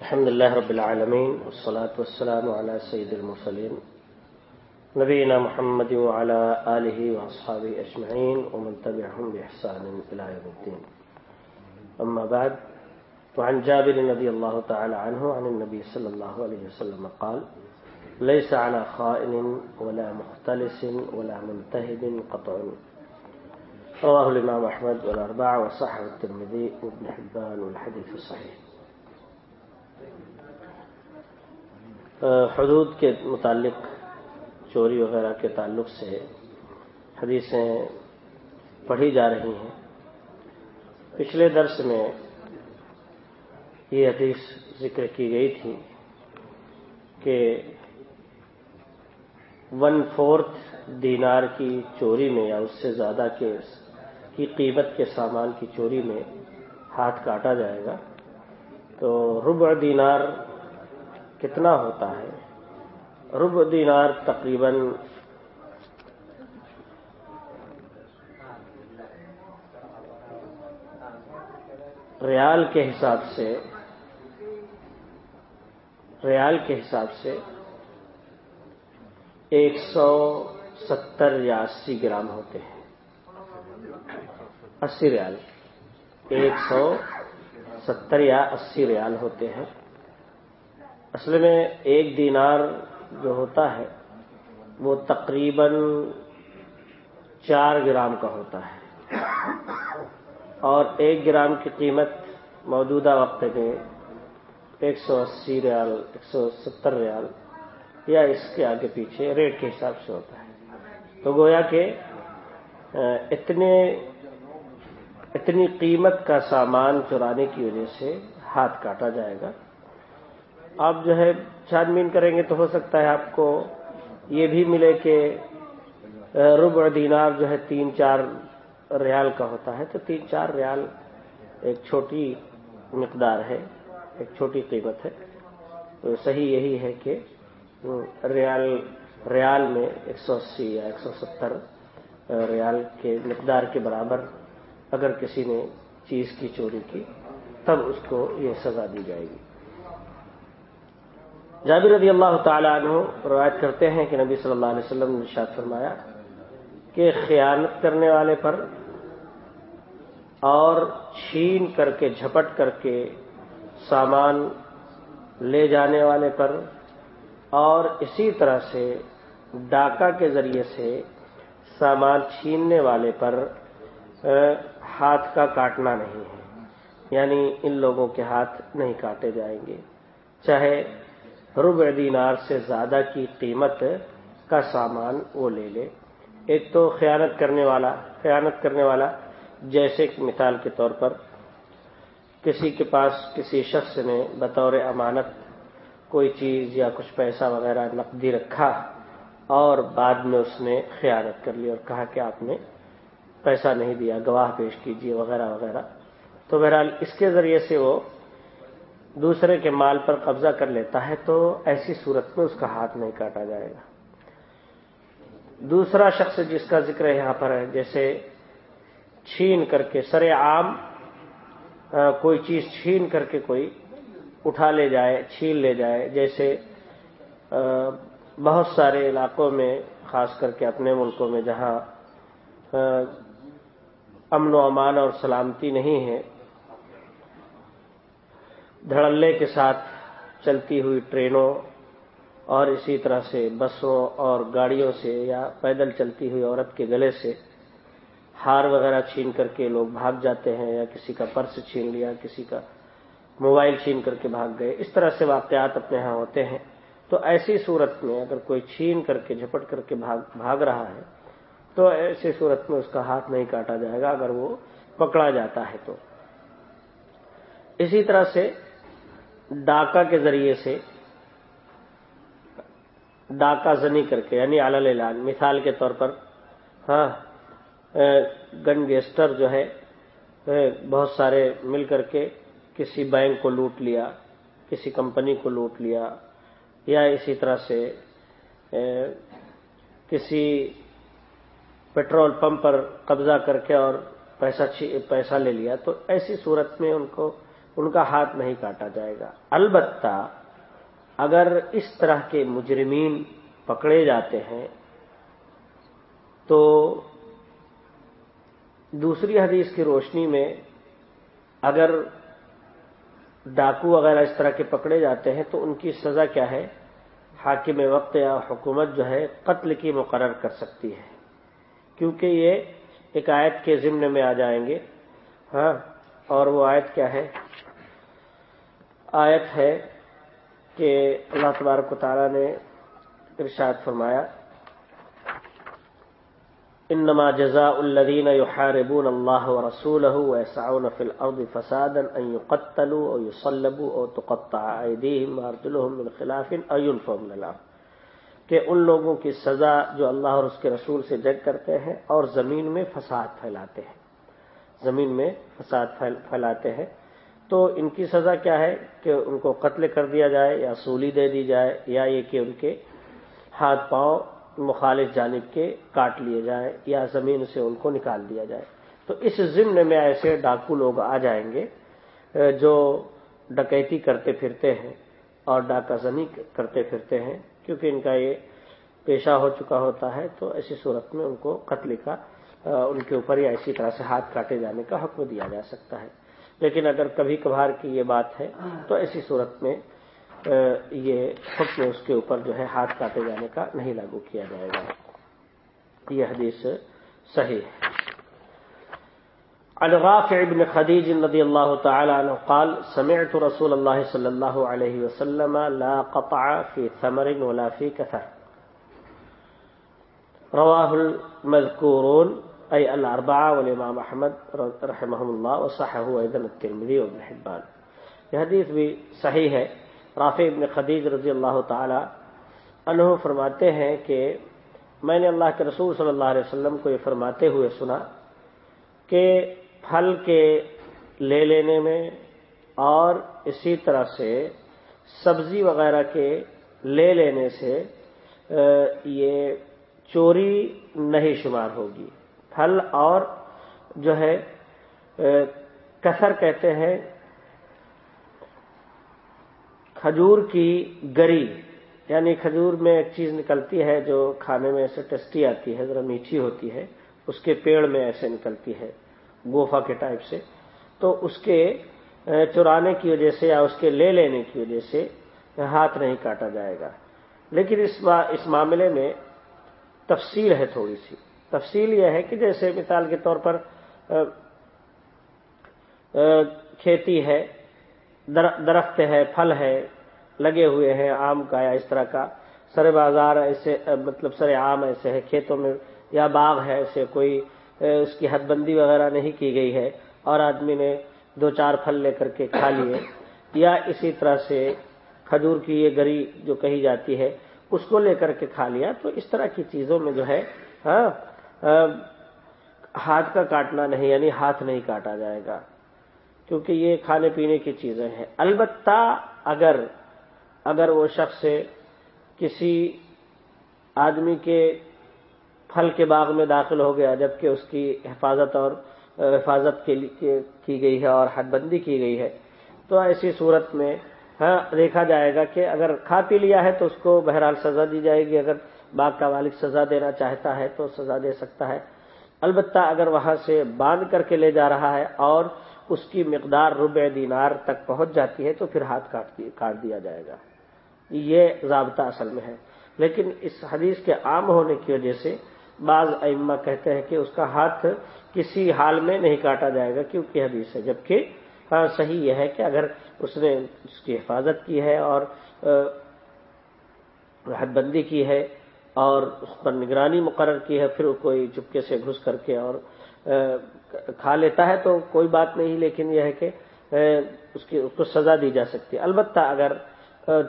الحمد لله رب العالمين والصلاة والسلام على سيد المرسلين نبينا محمد وعلى آله وأصحابه أجمعين ومن تبعهم بإحسان إلى يوم الدين أما بعد، وعن جابر رضي الله تعالى عنه عن النبي صلى الله عليه وسلم قال ليس على خائن ولا مختلس ولا منتهب قطع. رواه الإمام أحمد والأربعة وصححه الترمذي وابن حبان والحديث الصحيح حدود کے متعلق چوری وغیرہ کے تعلق سے حدیثیں پڑھی جا رہی ہیں۔ پچھلے درس میں یہ حدیث ذکر کی گئی تھی کہ ون فورتھ دینار کی چوری میں یا اس سے زیادہ کے کی قیمت کے سامان کی چوری میں ہاتھ کاٹا جائے گا۔ تو ربع دینار کتنا ہوتا ہے؟ ربع دینار تقریباً ریال کے حساب سے، ریال کے حساب سے ایک سو ستر یا اسی گرام ہوتے ہیں۔ اسی ریال، ایک سو ستر یا اسی ریال ہوتے ہیں۔ اصل میں ایک دینار جو ہوتا ہے، وہ تقریباً چار گرام کا ہوتا ہے۔ اور ایک گرام کی قیمت موجودہ وقت میں ایک سو اسی ریال، ایک سو ستر ریال یا اس کے آگے پیچھے ریٹ کے حساب سے ہوتا ہے۔ تو گویا کہ اتنے، اتنی قیمت کا سامان چرانے کی وجہ سے ہاتھ کاٹا جائے گا۔ آپ جو ہے چھان بین کریں گے تو ہو سکتا ہے آپ کو یہ بھی ملے کہ ربع دینار جو ہے تین چار ریال کا ہوتا ہے، تو تین چار ریال ایک چھوٹی مقدار ہے، ایک چھوٹی قیمت ہے۔ تو صحیح یہی ہے کہ ریال ریال میں ایک سو اسی یا ایک سو ستر ریال کے مقدار کے برابر اگر کسی نے چیز کی، چوری کی، تب اس کو یہ سزا دی جائے گی۔ جابر رضی اللہ تعالیٰ عنہ روایت کرتے ہیں کہ نبی صلی اللہ علیہ وسلم نے نشاد فرمایا کہ خیانت کرنے والے پر اور چھین کر کے جھپٹ کر کے سامان لے جانے والے پر اور اسی طرح سے ڈاکہ کے ذریعے سے سامان چھیننے والے پر ہاتھ کا کاٹنا نہیں ہے۔ یعنی ان لوگوں کے ہاتھ نہیں کاٹے جائیں گے۔ چاہے ربع دینار سے زیادہ کی قیمت کا سامان وہ لے لے۔ ایک تو خیانت کرنے والا، خیانت کرنے والا، جیسے مثال کے طور پر کسی کے پاس کسی شخص نے بطور امانت کوئی چیز یا کچھ پیسہ وغیرہ نقدی رکھا اور بعد میں اس نے خیانت کر لی اور کہا کہ آپ نے پیسہ نہیں دیا، گواہ پیش کیجیے وغیرہ وغیرہ۔ تو بہرحال اس کے ذریعے سے وہ دوسرے کے مال پر قبضہ کر لیتا ہے تو ایسی صورت میں اس کا ہاتھ نہیں کاٹا جائے گا۔ دوسرا شخص جس کا ذکر یہاں پر ہے، جیسے چھین کر کے سر عام کوئی چیز چھین کر کے کوئی اٹھا لے جائے، چھین لے جائے، جیسے بہت سارے علاقوں میں، خاص کر کے اپنے ملکوں میں جہاں امن و امان اور سلامتی نہیں ہے دھڑلے کے ساتھ چلتی ہوئی ٹرینوں اور اسی طرح سے بسوں اور گاڑیوں سے یا پیدل چلتی ہوئی عورت کے گلے سے ہار وغیرہ چھین کر کے لوگ بھاگ جاتے ہیں یا کسی کا پرس چھین لیا، کسی کا موبائل چھین کر کے بھاگ گئے، اس طرح سے واقعات اپنے ہاں ہوتے ہیں۔ تو ایسی صورت میں اگر کوئی چھین کر کے، جھپٹ کر کے بھاگ بھاگ رہا ہے، تو ایسی صورت میں اس کا ہاتھ نہیں کاٹا جائے گا، اگر وہ پکڑا جاتا ہے تو۔ اسی طرح سے ڈاکہ کے ذریعے سے ڈاکہ زنی کر کے یعنی اعلان مثال کے طور پر ہاں گن گیسٹر جو ہے بہت سارے مل کر کے کسی بینک کو لوٹ لیا، کسی کمپنی کو لوٹ لیا، یا اسی طرح سے کسی پیٹرول پمپ پر قبضہ کر کے اور پیسہ پیسہ لے لیا، تو ایسی صورت میں ان کو ان کا ہاتھ نہیں کاٹا جائے گا۔ البتہ اگر اس طرح کے مجرمین پکڑے جاتے ہیں تو دوسری حدیث کی روشنی میں اگر ڈاکو وغیرہ اس طرح کے پکڑے جاتے ہیں تو ان کی سزا کیا ہے؟ حاکم وقت یا حکومت جو ہے قتل کی مقرر کر سکتی ہے۔ کیونکہ یہ ایک آیت کے ضمن میں آ جائیں گے۔ ہاں اور وہ آیت کیا ہے؟ آیت ہے کہ اللہ تبارک و تعالیٰ نے ارشاد فرمایا، انما جزاء الذين يحاربون الله ورسوله ويسعون في الارض فسادا ان يقتلوا او يصلبوا او تقطع ايديهم وارجلهم من خلاف او ينفوا من الارض۔ کہ ان لوگوں کی سزا جو اللہ اور اس کے رسول سے جنگ کرتے ہیں اور زمین میں فساد پھیلاتے ہیں۔ زمین میں فساد پھیلاتے ہیں۔ تو ان کی سزا کیا ہے کہ ان کو قتل کر دیا جائے یا سولی دے دی جائے یا یہ کہ ان کے ہاتھ پاؤں مخالف جانب کے کاٹ لیے جائیں یا زمین سے ان کو نکال دیا جائے۔ تو اس ضمن میں ایسے ڈاکو لوگ آ جائیں گے جو ڈکیتی کرتے پھرتے ہیں اور ڈاکہ زنی کرتے پھرتے ہیں، کیونکہ ان کا یہ پیشہ ہو چکا ہوتا ہے، تو ایسی صورت میں ان کو قتل کا ان کے اوپر یا اسی طرح سے ہاتھ کاٹے جانے کا حکم دیا جا سکتا ہے۔ لیکن اگر کبھی کبھار کی یہ بات ہے تو ایسی صورت میں یہ حکم اس کے اوپر جو ہے ہاتھ کاٹے جانے کا نہیں لاگو کیا جائے گا۔ یہ حدیث صحیح ہے۔ الرافع ابن خدیج رضی اللہ تعالی عنہ قال سمعت رسول اللہ صلی اللہ علیہ وسلم لا قطع في ثمر ولا في كثر رواه المذكورون اي الاربعه والامام احمد رحمهم الله وصححه ايضا الترمذي وابن حبان. یہ حدیث بھی صحیح ہے، رافع ابن خدیج رضی اللہ تعالی عنہ فرماتے ہیں کہ میں نے اللہ کے رسول صلی اللہ علیہ وسلم کو یہ فرماتے ہوئے سنا کہ پھل کے لے لینے میں اور اسی طرح سے سبزی وغیرہ کے لے لینے سے یہ چوری نہیں شمار ہوگی۔ پھل اور جو ہے کثر کہتے ہیں، کھجور کی گری یعنی کھجور میں ایک چیز نکلتی ہے جو کھانے میں ایسے ٹیسٹی آتی ہے، ذرا میٹھی ہوتی ہے، اس کے پیڑ میں ایسے نکلتی ہے گوفا کے ٹائپ سے۔ تو اس کے چرانے کی وجہ سے یا اس کے لے لینے کی وجہ سے ہاتھ نہیں کاٹا جائے گا۔ لیکن اس معاملے میں تفصیل ہے تھوڑی سی۔ تفصیل یہ ہے کہ جیسے مثال کے طور پر کھیتی ہے درخت ہے، پھل ہے، لگے ہوئے ہیں، آم کا یا اس طرح کا سر بازار ایسے مطلب سر عام ایسے ہے کھیتوں میں یا باغ ہے ایسے، کوئی اس کی حد بندی وغیرہ نہیں کی گئی ہے، اور آدمی نے دو چار پھل لے کر کے کھا لیے، یا اسی طرح سے کھجور کی یہ گری جو کہی جاتی ہے، اس کو لے کر کے کھا لیا، تو اس طرح کی چیزوں میں جو ہے ہاں ہاتھ کا کاٹنا نہیں یعنی ہاتھ نہیں کاٹا جائے گا، کیونکہ یہ کھانے پینے کی چیزیں ہیں۔ البتہ اگر اگر وہ شخص کسی آدمی کے پھل کے باغ میں داخل ہو گیا، جبکہ اس کی حفاظت اور، حفاظت کے کی گئی ہے اور حد بندی کی گئی ہے، تو ایسی صورت میں ہاں دیکھا جائے گا کہ اگر کھا پی لیا ہے تو اس کو بہرحال سزا دی جائے گی۔ اگر باغ کا مالک سزا دینا چاہتا ہے تو سزا دے سکتا ہے۔ البتہ اگر وہاں سے باندھ کر کے لے جا رہا ہے اور اس کی مقدار ربع دینار تک پہنچ جاتی ہے تو پھر ہاتھ کاٹ دیا جائے گا۔ یہ ضابطہ اصل میں ہے۔ لیکن اس حدیث کے عام ہونے کی وجہ سے بعض ائمہ کہتے ہیں کہ اس کا ہاتھ کسی حال میں نہیں کاٹا جائے گا کیونکہ حدیث ہے۔ جبکہ ہاں صحیح یہ ہے کہ اگر اس نے اس کی حفاظت کی ہے اور حد بندی کی ہے اور اس پر نگرانی مقرر کی ہے، پھر کوئی چپکے سے گھس کر کے اور کھا لیتا ہے تو کوئی بات نہیں، لیکن یہ ہے کہ اس کی، اس کو سزا دی جا سکتی ہے۔ البتہ اگر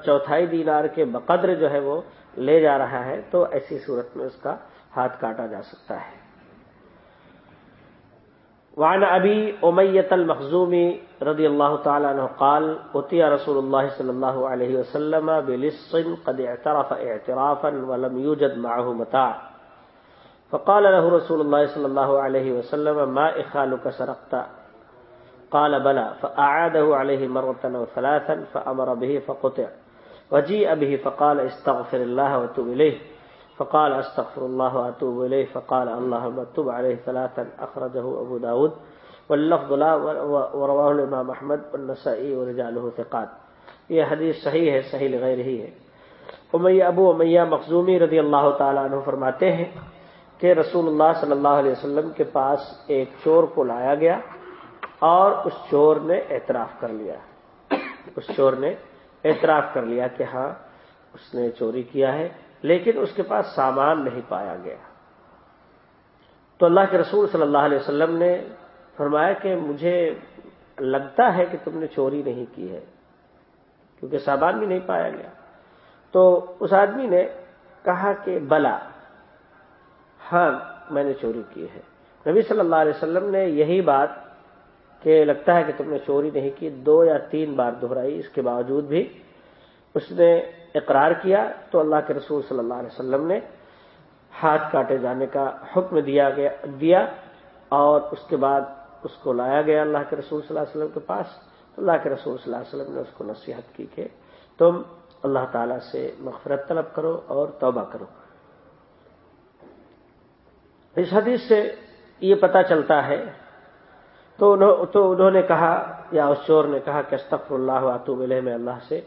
چوتھائی دینار کے بقدر جو ہے وہ لے جا رہا ہے تو ایسی صورت میں اس کا ہاتھ کاٹا جا سکتا ہے۔ وعن ابی امیت المخزومی رضی اللہ تعالی عنہ قال اتي رسول الله صلى الله عليه وسلم بلص قد اعترف اعترافا ولم يوجد معه متاع. فقال له رسول الله صلى الله عليه وسلم، ما اخالك سرقت؟ قال، بلى. فأعاده عليه مرة وثلاثا فأمر به فقطع. وجيء به فقال، استغفر الله وتوب إليه فقال استغفر الله واتوب اليه فقال اللهم تب عليه ثلاثا اخرجه ابو داود. واللفظ لا، ورواه الامام احمد والنسائي ورجاله ثقات. یہ حدیث صحیح ہے، صحیح غیر ہی ہے. امیہ ابو امیہ مخزومی رضی اللہ تعالیٰ عنہ فرماتے ہیں کہ رسول اللہ صلی اللہ علیہ وسلم کے پاس ایک چور کو لایا گیا اور اس چور نے اعتراف کر لیا۔ اس چور نے اعتراف کر لیا کہ ہاں اس نے چوری کیا ہے۔ لیکن اس کے پاس سامان نہیں پایا گیا۔ تو اللہ کے رسول صلی اللہ علیہ وسلم نے فرمایا کہ مجھے لگتا ہے کہ تم نے چوری نہیں کی ہے، کیونکہ سامان بھی نہیں پایا گیا۔ تو اس آدمی نے کہا کہ بلا ہاں میں نے چوری کی ہے۔ نبی صلی اللہ علیہ وسلم نے یہی بات کہ لگتا ہے کہ تم نے چوری نہیں کی، دو یا تین بار دہرائی، اس کے باوجود بھی اس نے اقرار کیا تو اللہ کے رسول صلی اللہ علیہ وسلم نے ہاتھ کاٹے جانے کا حکم دیا گیا، دیا اور اس کے بعد اس کو لایا گیا اللہ کے رسول صلی اللہ علیہ وسلم کے پاس۔ تو اللہ کے رسول صلی اللہ علیہ وسلم نے اس کو نصیحت کی کہ تم اللہ تعالی سے مغفرت طلب کرو اور توبہ کرو۔ اس حدیث سے یہ پتا چلتا ہے، تو انہوں نے کہا یا اس چور نے کہا کہ استغفر اللہ آتوب علیہ میں اللہ سے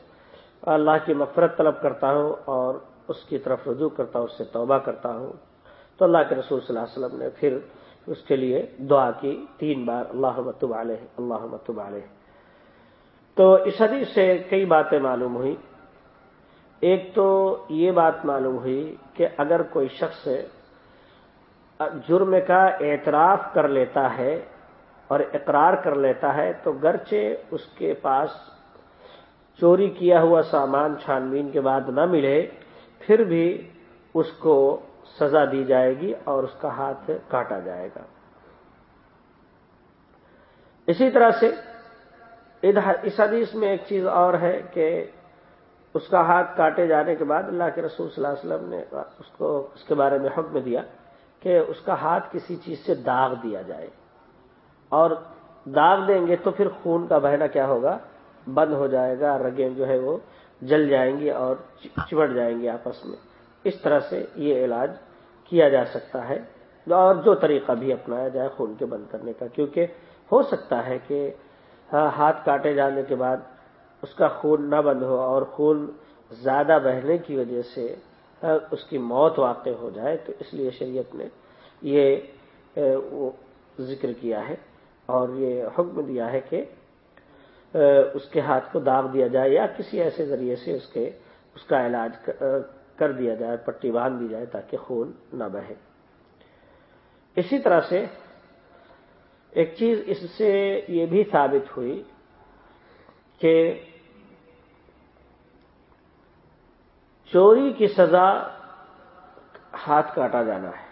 اللہ کی مفرت طلب کرتا ہوں اور اس کی طرف رجوع کرتا ہوں، اس سے توبہ کرتا ہوں۔ تو اللہ کے رسول صلی اللہ علیہ وسلم نے پھر اس کے لیے دعا کی تین بار اللہ متب علیہ اللہ متب علیہ۔ تو اس حدیث سے کئی باتیں معلوم ہوئی ایک تو یہ بات معلوم ہوئی کہ اگر کوئی شخص جرم کا اعتراف کر لیتا ہے اور اقرار کر لیتا ہے تو گرچہ اس کے پاس چوری کیا ہوا سامان چھان بین کے بعد نہ ملے، پھر بھی اس کو سزا دی جائے گی اور اس کا ہاتھ کاٹا جائے گا۔ اسی طرح سے اس حدیث میں ایک چیز اور ہے کہ اس کا ہاتھ کاٹے جانے کے بعد اللہ کے رسول صلی اللہ علیہ وسلم نے اس کو، اس کے بارے میں حکم دیا کہ اس کا ہاتھ کسی چیز سے داغ دیا جائے۔ اور داغ دیں گے تو پھر خون کا بہنا کیا ہوگا؟ بند ہو جائے گا، رگیں جو ہے وہ جل جائیں گی اور چمٹ جائیں گی آپس میں۔ اس طرح سے یہ علاج کیا جا سکتا ہے اور جو طریقہ بھی اپنایا جائے خون کے بند کرنے کا، کیونکہ ہو سکتا ہے کہ ہاں، ہاتھ کاٹے جانے کے بعد اس کا خون نہ بند ہو اور خون زیادہ بہنے کی وجہ سے ہاں، اس کی موت واقع ہو جائے، تو اس لیے شریعت نے یہ ذکر کیا ہے اور یہ حکم دیا ہے کہ اس کے ہاتھ کو داغ دیا جائے یا کسی ایسے ذریعے سے اس کے، اس کا علاج کر دیا جائے، پٹی باندھ دی جائے تاکہ خون نہ بہے۔ اسی طرح سے ایک چیز اس سے یہ بھی ثابت ہوئی کہ چوری کی سزا ہاتھ کاٹا جانا ہے۔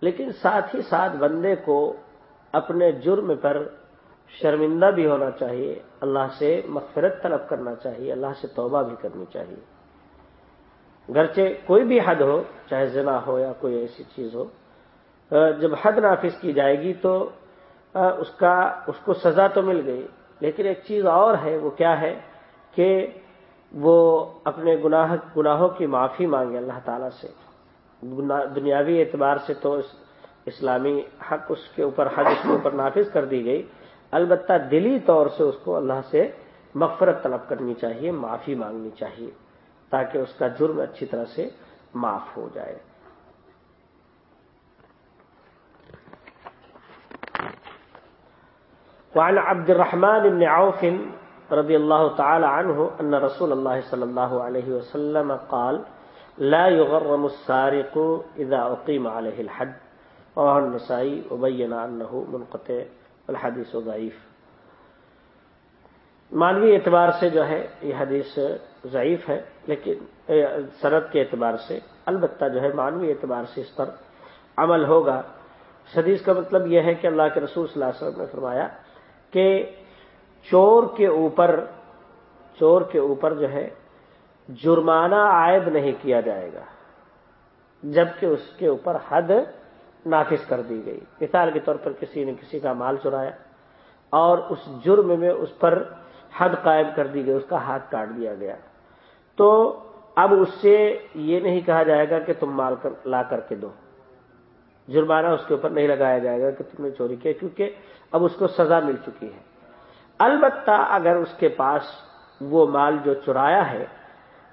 لیکن ساتھ ہی ساتھ بندے کو اپنے جرم پر شرمندہ بھی ہونا چاہیے، اللہ سے مغفرت طلب کرنا چاہیے، اللہ سے توبہ بھی کرنی چاہیے۔ گرچہ کوئی بھی حد ہو، چاہے زنا ہو یا کوئی ایسی چیز ہو جب حد نافذ کی جائے گی تو اس کا، اس کو سزا تو مل گئی۔ لیکن ایک چیز اور ہے، وہ کیا ہے کہ وہ اپنے گناہ، گناہوں کی معافی مانگے اللہ تعالی سے۔ دنیاوی اعتبار سے تو اسلامی حق اس کے اوپر، حد اس کے اوپر نافذ کر دی گئی۔ البتہ دلی طور سے اس کو اللہ سے مغفرت طلب کرنی چاہیے، معافی مانگنی چاہیے، تاکہ اس کا جرم اچھی طرح سے معاف ہو جائے۔ وعن عبد الرحمن بن عوف رضي الله تعالى عنه أن رسول الله صلى الله عليه وسلم قال، لا يغرم السارق إذا أقيم عليه الحد رواه النسائي وبين أنه منقطع۔ الحدیث و ضعیف۔ مانوی اعتبار سے جو ہے، یہ حدیث ضعیف ہے، لیکن سرد کے اعتبار سے، البتہ جو ہے مانوی اعتبار سے اس پر عمل ہوگا۔ اس حدیث کا مطلب یہ ہے کہ اللہ کے رسول صلی اللہ علیہ وسلم نے فرمایا کہ چور کے اوپر، چور کے اوپر جو ہے، جرمانہ عائد نہیں کیا جائے گا، جبکہ اس کے اوپر حد نافذ کر دی گئی۔ مثال کے طور پر کسی نے کسی کا مال چرایا اور اس جرم میں اس پر حد قائم کر دی گئی، اس کا ہاتھ کاٹ دیا گیا۔ تو اب اس سے یہ نہیں کہا جائے گا کہ تم مال کر، لا کر کے دو۔ جرمانہ اس کے اوپر نہیں لگایا جائے گا کہ تم نے چوری کیا کیونکہ اب اس کو سزا مل چکی ہے۔ البتہ اگر اس کے پاس وہ مال جو چرایا ہے،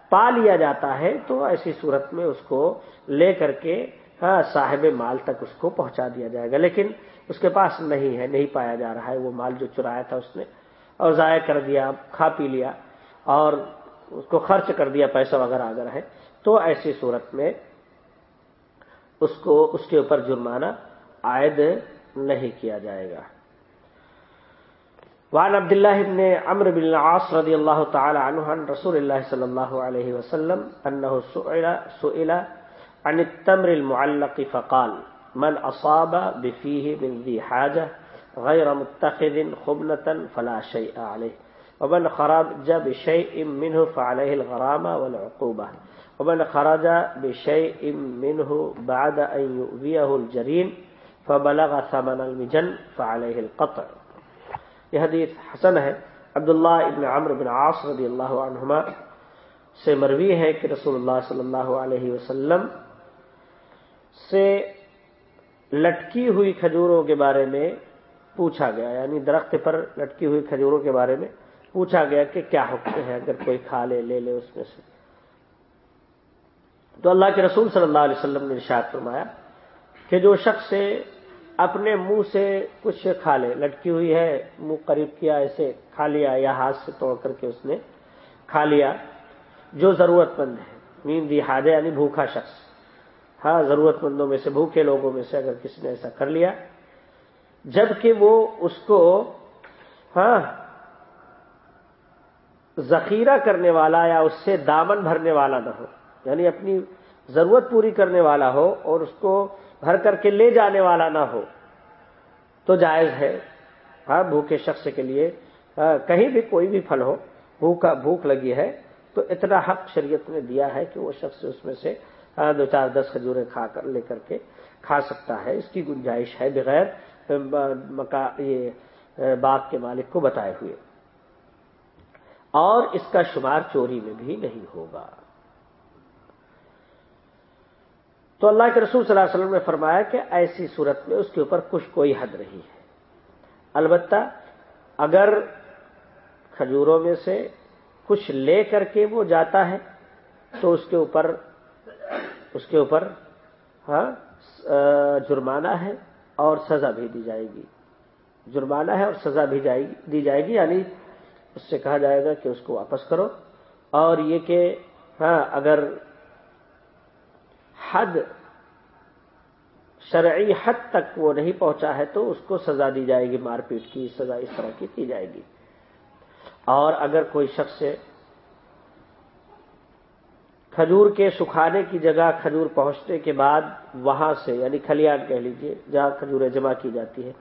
پا لیا جاتا ہے، تو ایسی صورت میں اس کو لے کر کے صاحب مال تک اس کو پہنچا دیا جائے گا لیکن اس کے پاس نہیں ہے نہیں پایا جا رہا ہے۔ وہ مال جو چرایا تھا اس نے اور ضائع کر دیا کھا پی لیا اور اس کو خرچ کر دیا پیسہ وغیرہ اگر ہے تو ایسی صورت میں اس کو اس کے اوپر جرمانہ عائد نہیں کیا جائے گا۔ وعن عبد الله بن عمرو بن العاص رضي الله تعالى عنه عن رسول الله صلى الله عليه وسلم أنه سئل, سئل عن التمر المعلق فقال، من أصاب بفيه من ذي حاجة غير متخذ خبنة فلا شيء عليه. ومن خرج بشيء منه فعليه الغرامة والعقوبة. ومن خرج بشيء منه بعد أن يؤذيه الجرين فبلغ ثمن المجن فعليه القطع. یہ حدیث حسن ہے. عبداللہ ابن عمر بن عاص رضی اللہ عنہما سے مروی ہے کہ رسول اللہ صلی اللہ علیہ وسلم سے لٹکی ہوئی کھجوروں کے بارے میں پوچھا گیا یعنی درخت پر لٹکی ہوئی کھجوروں کے بارے میں پوچھا گیا کہ کیا حکم ہے، اگر کوئی کھا لے لے لے اس میں سے۔ تو اللہ کے رسول صلی اللہ علیہ وسلم نے ارشاد فرمایا کہ جو شخص اپنے منہ سے کچھ کھا لے، لٹکی ہوئی ہے، منہ قریب کیا ایسے کھا لیا یا ہاتھ سے توڑ کر کے اس نے کھا لیا، جو ضرورت مند ہے نیند دی یعنی بھوکھا شخص۔ ہاں ضرورت مندوں میں سے، بھوکے لوگوں میں سے اگر کسی نے ایسا کر لیا، جبکہ وہ اس کو ہاں ذخیرہ کرنے والا یا اس سے دامن بھرنے والا نہ ہو یعنی اپنی ضرورت پوری کرنے والا ہو اور اس کو بھر کر کے لے جانے والا نہ ہو، تو جائز ہے۔ ہاں بھوکے شخص کے لیے ہاں، کہیں بھی کوئی بھی پھل ہو، بھوکا، بھوک لگی ہے، تو اتنا حق شریعت نے دیا ہے کہ وہ شخص اس میں سے ہاں، دو چار دس کھجورے کھا کر لے کر کے کھا سکتا ہے۔ اس کی گنجائش ہے بغیر مکا، یہ باغ کے مالک کو بتائے ہوئے۔ اور اس کا شمار چوری میں بھی نہیں ہوگا۔ تو اللہ کے رسول صلی اللہ علیہ وسلم نے فرمایا کہ ایسی صورت میں اس کے اوپر کچھ کوئی حد نہیں ہے۔ البتہ اگر کھجوروں میں سے کچھ لے کر کے وہ جاتا ہے، تو اس کے اوپر اس کے اوپر ہاں جرمانہ ہے اور سزا بھی دی جائے گی۔ جرمانہ ہے اور سزا بھی دی جائے گی یعنی اس سے کہا جائے گا کہ اس کو واپس کرو۔ اور یہ کہ ہاں اگر حد، شرعی حد تک وہ نہیں پہنچا ہے تو اس کو سزا دی جائے گی، مار پیٹ کی سزا اس طرح کی کی جائے گی۔ اور اگر کوئی شخص کھجور کے سکھانے کی جگہ کھجور پہنچنے کے بعد وہاں سے یعنی کھلیان کہہ لیجیے جہاں کھجوریں جمع کی جاتی ہے،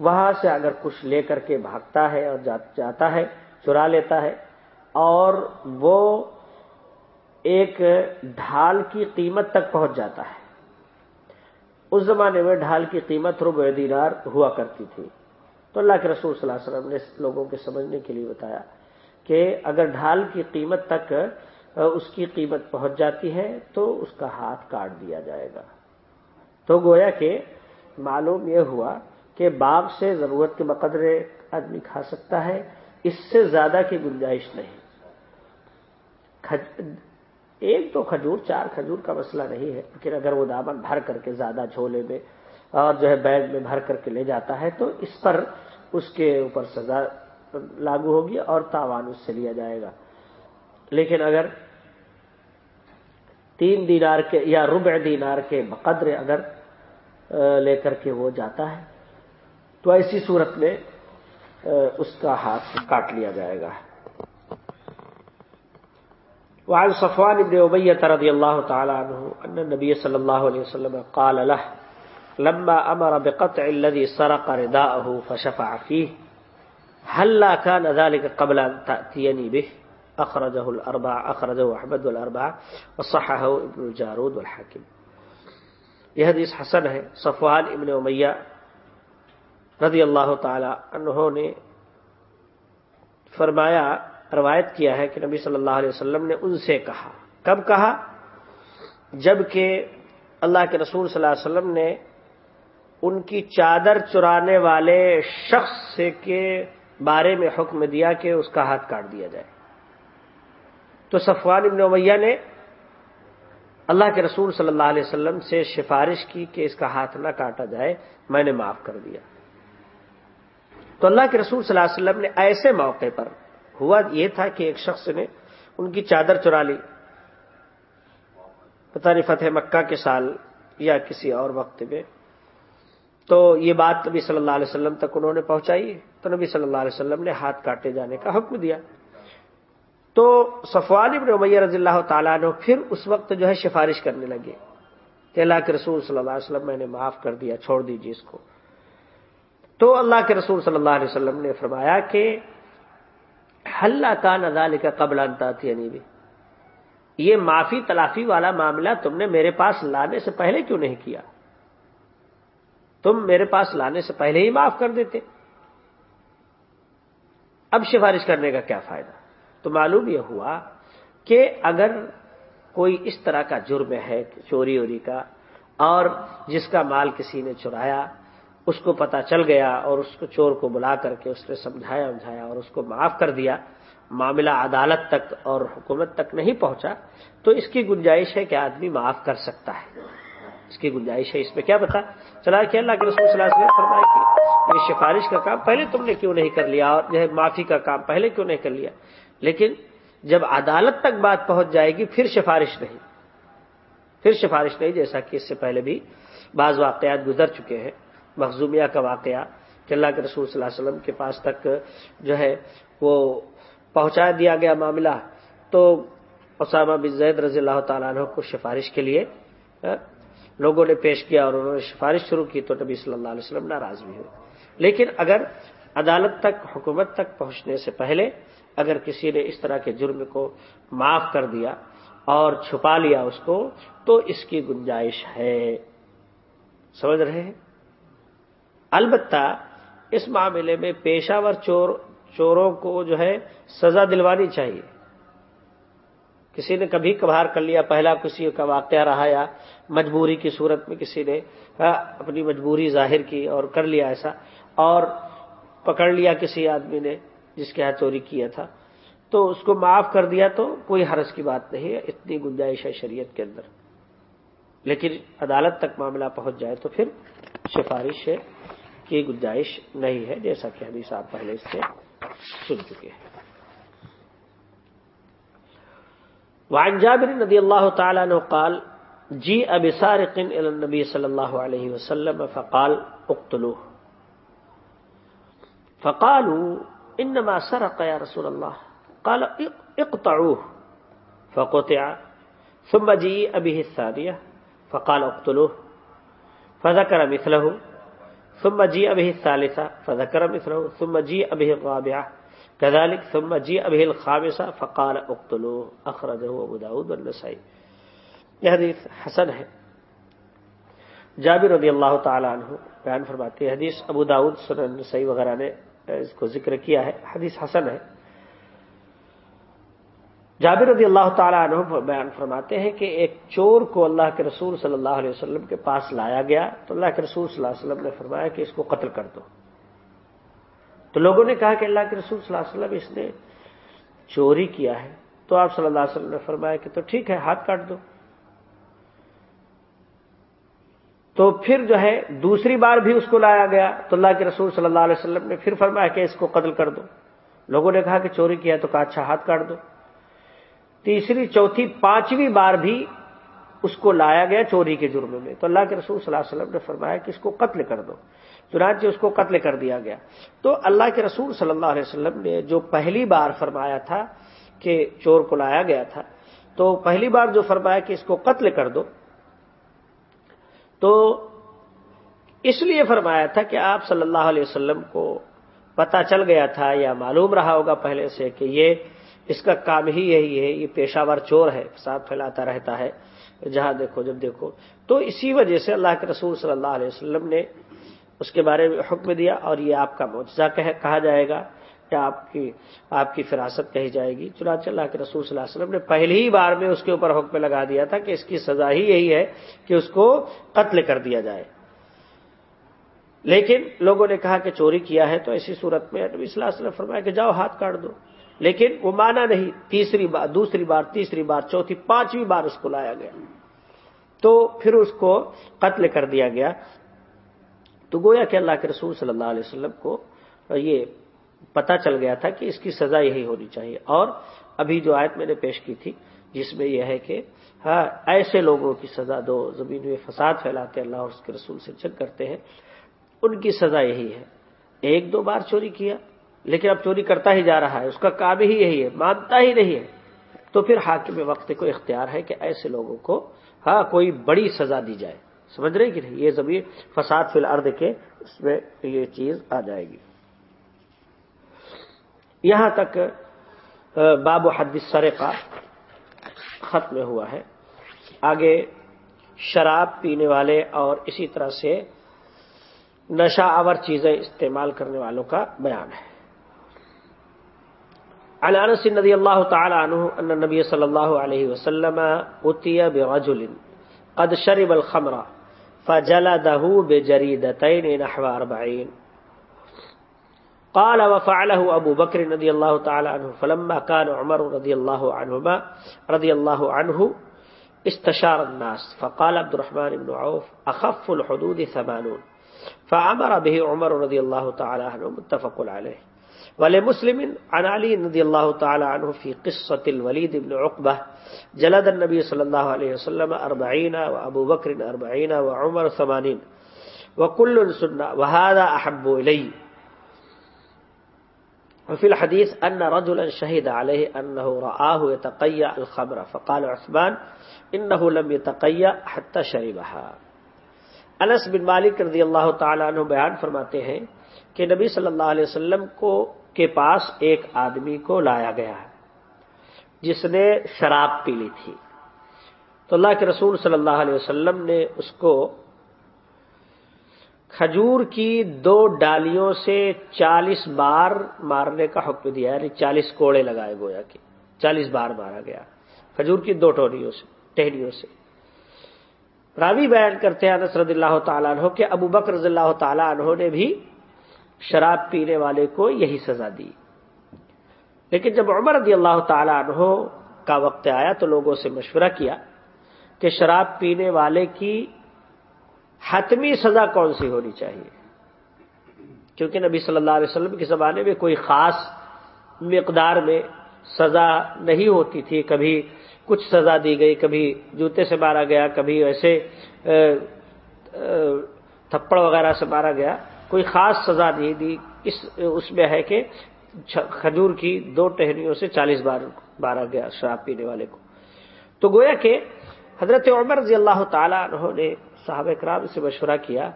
وہاں سے اگر کچھ لے کر کے بھاگتا ہے اور جاتا ہے، چرا لیتا ہے، اور وہ ایک ڈھال کی قیمت تک پہنچ جاتا ہے۔ اس زمانے میں ڈھال کی قیمت ربع دینار ہوا کرتی تھی۔ تو اللہ کے رسول صلی اللہ علیہ وسلم نے لوگوں کے سمجھنے کے لیے بتایا کہ اگر ڈھال کی قیمت تک اس کی قیمت پہنچ جاتی ہے تو اس کا ہاتھ کاٹ دیا جائے گا۔ تو گویا کہ معلوم یہ ہوا کہ باغ سے ضرورت کے بقدر آدمی کھا سکتا ہے، اس سے زیادہ کی گنجائش نہیں۔ ایک تو کھجور، چار کھجور کا مسئلہ نہیں ہے، لیکن اگر وہ دامن بھر کر کے زیادہ جھولے میں اور جو ہے بیگ میں بھر کر کے لے جاتا ہے تو اس پر اس کے اوپر سزا لاگو ہوگی اور تاوان اس سے لیا جائے گا۔ لیکن اگر تین دینار کے یا ربع دینار کے بقدر اگر لے کر کے وہ جاتا ہے، تو ایسی صورت میں اس کا ہاتھ کاٹ لیا جائے گا۔ وعن صفوان ابن ابیت رضی اللہ تعالی عنہ ان النبی صلی اللہ علیہ وسلم قال له، لما امر بقطع الذي سرق رداءه فشفع فيه، هل لا كان ذلك قبل ان تأتيني به؟ اخرجه الاربع اخرجه احمد والاربع وصححه ابن الجارود والحاکم یہ حدیث حسن ہے، صفوان ابن امیہ رضی اللہ تعالی انہوں نے فرمایا، روایت کیا ہے کہ نبی صلی اللہ علیہ وسلم نے ان سے کہا۔ کب کہا؟ جبکہ اللہ کے رسول صلی اللہ علیہ وسلم نے ان کی چادر چرانے والے شخص کے بارے میں حکم دیا کہ اس کا ہاتھ کاٹ دیا جائے۔ تو صفوان ابن امیہ نے اللہ کے رسول صلی اللہ علیہ وسلم سے سفارش کی کہ اس کا ہاتھ نہ کاٹا جائے، میں نے معاف کر دیا۔ تو اللہ کے رسول صلی اللہ علیہ وسلم نے ایسے موقع پر ہوا یہ تھا کہ ایک شخص نے ان کی چادر چرا لی۔ پتہ نہیں فتح مکہ کے سال یا کسی اور وقت میں۔ تو یہ بات نبی صلی اللہ علیہ وسلم تک انہوں نے پہنچائی۔ تو نبی صلی اللہ علیہ وسلم نے ہاتھ کاٹے جانے کا حکم دیا۔ تو صفوان ابن امیہ رضی اللہ تعالیٰ نے پھر اس وقت جو ہے سفارش کرنے لگے کہ اللہ کے رسول صلی اللہ علیہ وسلم میں نے معاف کر دیا، چھوڑ دیجیے اس کو۔ تو اللہ کے رسول صلی اللہ علیہ وسلم نے فرمایا کہ حل کا نظال کا قبل انتا بھی یہ معافی، تلافی والا معاملہ تم نے میرے پاس لانے سے پہلے کیوں نہیں کیا؟ تم میرے پاس لانے سے پہلے ہی معاف کر دیتے۔ اب سفارش کرنے کا کیا فائدہ؟ تو معلوم یہ ہوا کہ اگر کوئی اس طرح کا جرم ہے چوری ووری کا اور جس کا مال کسی نے چرایا، اس کو پتا چل گیا اور اس کو چور کو بلا کر کے اس نے سمجھایا سمجھایا اور اس کو معاف کر دیا، معاملہ عدالت تک اور حکومت تک نہیں پہنچا، تو اس کی گنجائش ہے کہ آدمی معاف کر سکتا ہے۔ اس کی گنجائش ہے، اس میں کیا بتا چلا کہ اللہ کے رسول صلی اللہ علیہ وسلم فرمائے کہ یہ سفارش کا کام پہلے تم نے کیوں نہیں کر لیا؟ اور معافی کا کام پہلے کیوں نہیں کر لیا؟ لیکن جب عدالت تک بات پہنچ جائے گی، پھر سفارش نہیں۔ پھر سفارش نہیں، جیسا کہ اس سے پہلے بھی بعض واقعات گزر چکے ہیں۔ مخزومیہ کا واقعہ کہ اللہ کے رسول صلی اللہ علیہ وسلم کے پاس تک جو ہے وہ پہنچا دیا گیا معاملہ۔ تو اسامہ بن زید رضی اللہ تعالیٰ عنہ کو سفارش کے لیے ہاں، لوگوں نے پیش کیا اور انہوں نے سفارش شروع کی تو نبی صلی اللہ علیہ وسلم ناراض بھی ہوئے۔ لیکن اگر عدالت تک، حکومت تک پہنچنے سے پہلے اگر کسی نے اس طرح کے جرم کو معاف کر دیا اور چھپا لیا اس کو، تو اس کی گنجائش ہے۔ سمجھ رہے ہیں؟ البتہ اس معاملے میں پیشہ ور چور، چوروں کو جو ہے سزا دلوانی چاہیے۔ کسی نے کبھی کبھار کر لیا، پہلا کسی کا واقعہ رہا یا مجبوری کی صورت میں کسی نے اپنی مجبوری ظاہر کی اور کر لیا ایسا، اور پکڑ لیا کسی آدمی نے۔ جس کے ہاتھ چوری کیا تھا۔ تو اس کو معاف کر دیا تو کوئی حرض کی بات نہیں ہے، اتنی گنجائش ہے شریعت کے اندر۔ لیکن عدالت تک معاملہ پہنچ جائے تو پھر سفارش ہے کی گنجائش نہیں ہے، جیسا کہ حدیث آپ پہلے اس سے سن چکے ہیں۔ وعن جابر رضی اللہ تعالی عنہ قال جی اب سارق النبی صلی اللہ علیہ وسلم فقال، اقتلوه۔ فقالوا انما سرق يا رسول الله. قال اقطعوه. فقطع. ثم جيء به الثانية. فقال، اقتلوه. فذكر مثله. ثم جيء به الثالثة. فذكر مثله. ثم جيء به الرابعة. كذلك، ثم جيء به الخامسة. فقال، اقتلوه. أخرجه أبو داود والنسائي. یہ حدیث حسن ہے۔ جابر رضی اللہ تعالی عنہ بیان فرماتے ہیں حدیث ابو داود سنن نسائی وغیرہ نے اس کو ذکر کیا ہے، حدیث حسن ہے۔ جابر رضی اللہ تعالیٰ عنہ بیان فرماتے ہیں کہ ایک چور کو اللہ کے رسول صلی اللہ علیہ وسلم کے پاس لایا گیا تو اللہ کے رسول صلی اللہ علیہ وسلم نے فرمایا کہ اس کو قتل کر دو۔ تو لوگوں نے کہا کہ اللہ کے رسول صلی اللہ علیہ وسلم اس نے چوری کیا ہے۔ تو آپ صلی اللہ علیہ وسلم نے فرمایا کہ تو ٹھیک ہے، ہاتھ کاٹ دو۔ تو پھر جو ہے دوسری بار بھی اس کو لایا گیا تو اللہ کے رسول صلی اللہ علیہ وسلم نے پھر فرمایا کہ اس کو قتل کر دو۔ لوگوں نے کہا کہ چوری کیا تو کہا اچھا ہاتھ کاٹ دو۔ تیسری، چوتھی، پانچویں بار بھی اس کو لایا گیا چوری کے جرم میں۔ تو اللہ کے رسول صلی اللہ علیہ وسلم نے فرمایا کہ اس کو قتل کر دو۔ چنانچہ اس کو قتل کر دیا گیا۔ تو اللہ کے رسول صلی اللہ علیہ وسلم نے جو پہلی بار فرمایا تھا کہ چور کو لایا گیا تھا، تو پہلی بار جو فرمایا کہ اس کو قتل کر دو تو اس لیے فرمایا تھا کہ آپ صلی اللہ علیہ وسلم کو پتا چل گیا تھا یا معلوم رہا ہوگا پہلے سے کہ یہ اس کا کام ہی یہی ہے، یہ پیشہ ور چور ہے فساد پھیلاتا رہتا ہے، جہاں دیکھو، جب دیکھو۔ تو اسی وجہ سے اللہ کے رسول صلی اللہ علیہ وسلم نے اس کے بارے میں حکم دیا اور یہ آپ کا معجزہ کہا جائے گا۔ یا آپ کی آپ کی فراست کہی جائے گی۔ چنانچہ اللہ کے رسول صلی اللہ علیہ وسلم نے پہلی ہی بار میں اس کے اوپر حکم لگا دیا تھا کہ اس کی سزا ہی یہی ہے کہ اس کو قتل کر دیا جائے۔ لیکن لوگوں نے کہا کہ چوری کیا ہے تو ایسی صورت میں نبی صلی اللہ علیہ وسلم فرمایا کہ جاؤ ہاتھ کاٹ دو۔ لیکن وہ مانا نہیں، تیسری بار دوسری بار، تیسری بار، چوتھی، پانچویں بار اس کو لایا گیا۔ تو پھر اس کو قتل کر دیا گیا۔ تو گویا کہ اللہ کے رسول صلی اللہ علیہ وسلم کو یہ پتا چل گیا تھا کہ اس کی سزا یہی ہونی چاہیے۔ اور ابھی جو آیت میں نے پیش کی تھی، جس میں یہ ہے کہ ہاں ایسے لوگوں کی سزا دو، زمین میں فساد پھیلاتے اللہ اور اس کے رسول سے جنگ کرتے ہیں۔ ان کی سزا یہی ہے۔ ایک دو بار چوری کیا، لیکن اب چوری کرتا ہی جا رہا ہے، اس کا کام ہی یہی ہے، مانتا ہی نہیں ہے۔ تو پھر حاکم وقت کو اختیار ہے کہ ایسے لوگوں کو ہاں کوئی بڑی سزا دی جائے۔ سمجھ رہے کہ نہیں؟ یہ زمین فساد فی الارض کے اس میں یہ چیز آ جائے گی۔ یہاں تک باب و حد سرے کا ختم ہوا ہے۔ آگے شراب پینے والے اور اسی طرح سے نشہ آور چیزیں استعمال کرنے والوں کا بیان ہے۔ عن انس رضي الله تعالى عنه ان النبي صلى الله عليه وسلم اتي برجل قد شرب الخمر فجلده بجريدتين نحو 40 قال وفعله ابو بكر رضي الله تعالى عنه فلما كان عمر رضي الله عنهما رضي الله عنه استشار الناس فقال عبد الرحمن بن عوف اخف الحدود ثمانون فامر به عمر رضي الله تعالى عنه متفق عليه ولمسلم عن علي رضي الله تعالى عنه في قصة الوليد بن عقبة جلد النبي صلى الله عليه وسلم أربعين وأبو بكر أربعين وعمر ثمانين وكل سنة وهذا أحب إلي وفي الحديث أن رجلا شهد عليه أنه رآه يتقيأ الخمر فقال عثمان إنه لم يتقيأ حتى شربها. انس بن مالک رضی اللہ تعالیٰ عنہ بیان فرماتے ہیں کہ نبی صلی اللہ علیہ وسلم کو کے پاس ایک آدمی کو لایا گیا ہے، جس نے شراب پی لی تھی۔ تو اللہ کے رسول صلی اللہ علیہ وسلم نے اس کو کھجور کی دو ڈالیوں سے چالیس بار مارنے کا حکم دیا یعنی چالیس کوڑے لگائے گویا کہ چالیس بار مارا گیا۔ کھجور کی دو ٹوڑیوں سے، ٹہنیوں سے۔ راوی بیان کرتے ہیں انس رضی اللہ تعالیٰ عنہ کہ ابو بکر رضی اللہ تعالیٰ عنہ نے بھی شراب پینے والے کو یہی سزا دی۔ لیکن جب عمر رضی اللہ تعالی عنہ کا وقت آیا تو لوگوں سے مشورہ کیا کہ شراب پینے والے کی حتمی سزا کون سی ہونی چاہیے؟ کیونکہ نبی صلی اللہ علیہ وسلم کے زمانے میں کوئی خاص مقدار میں سزا نہیں ہوتی تھی۔ کبھی کچھ سزا دی گئی، کبھی جوتے سے مارا گیا، کبھی ایسے تھپڑ وغیرہ سے مارا گیا۔ کوئی خاص سزا نہیں دی۔ اس اس میں ہے کہ کھجور کی دو ٹہنیوں سے چالیس بار مارا گیا شراب پینے والے کو۔ تو گویا کہ حضرت عمر رضی اللہ تعالیٰ انہوں نے صاحب اکرام سے مشورہ کیا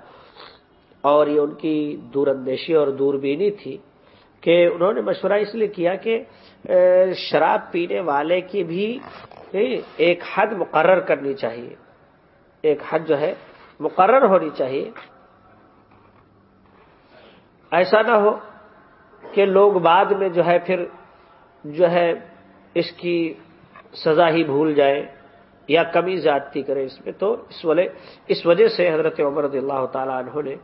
اور یہ ان کی دور اندیشی اور دوربینی تھی کہ انہوں نے مشورہ اس لیے کیا کہ شراب پینے والے کی بھی ایک حد مقرر کرنی چاہیے۔ ایک حد جو ہے مقرر ہونی چاہیے۔ ایسا نہ ہو کہ لوگ بعد میں جو ہے پھر جو ہے اس کی سزا ہی بھول جائے یا کمی زیادتی کرے اس میں، تو اس والے، اس وجہ سے حضرت عمر رضی اللہ تعالی عنہ نے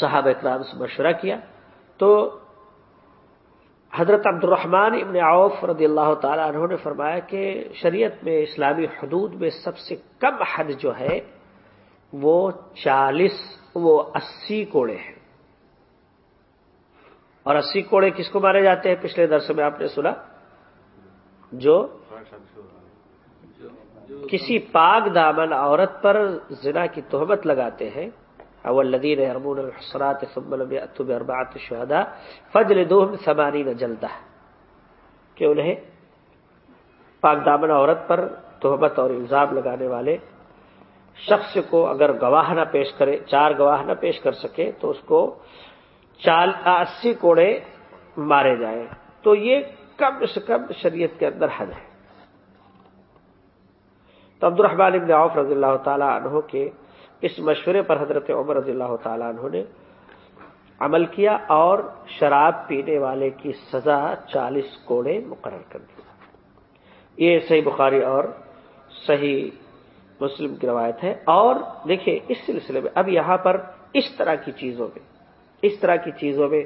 صحابہ اکرام سے مشورہ کیا۔ تو حضرت عبد الرحمن ابن عوف رضی اللہ تعالی عنہ نے فرمایا کہ شریعت میں، اسلامی حدود میں سب سے کم حد جو ہے، وہ چالیس، وہ اسی کوڑے ہیں۔ اور اسی کوڑے کس کو مارے جاتے ہیں؟ پچھلے درس میں آپ نے سنا، جو کسی پاک دامن عورت پر زنا کی تہمت لگاتے ہیں، اول لدین ارمون الحسرات اربات شہدا فجل دوہم سمانی نہ جلتا کہ انہیں پاک دامن عورت پر تہمت اور الزام لگانے والے شخص کو اگر گواہ نہ پیش کرے، چار گواہ نہ پیش کر سکے، تو اس کو چال اسی کوڑے مارے جائیں۔ تو یہ کم سے کم شریعت کے اندر حد ہے۔ تو عبد الرحمان ابن عوف رضی اللہ تعالی عنہ کے اس مشورے پر حضرت عمر رضی اللہ تعالیٰ عنہ نے عمل کیا اور شراب پینے والے کی سزا چالیس کوڑے مقرر کر دی۔ یہ صحیح بخاری اور صحیح مسلم کی روایت ہے۔ اور دیکھیے، اس سلسلے میں اب یہاں پر اس طرح کی چیزوں میں، اس طرح کی چیزوں میں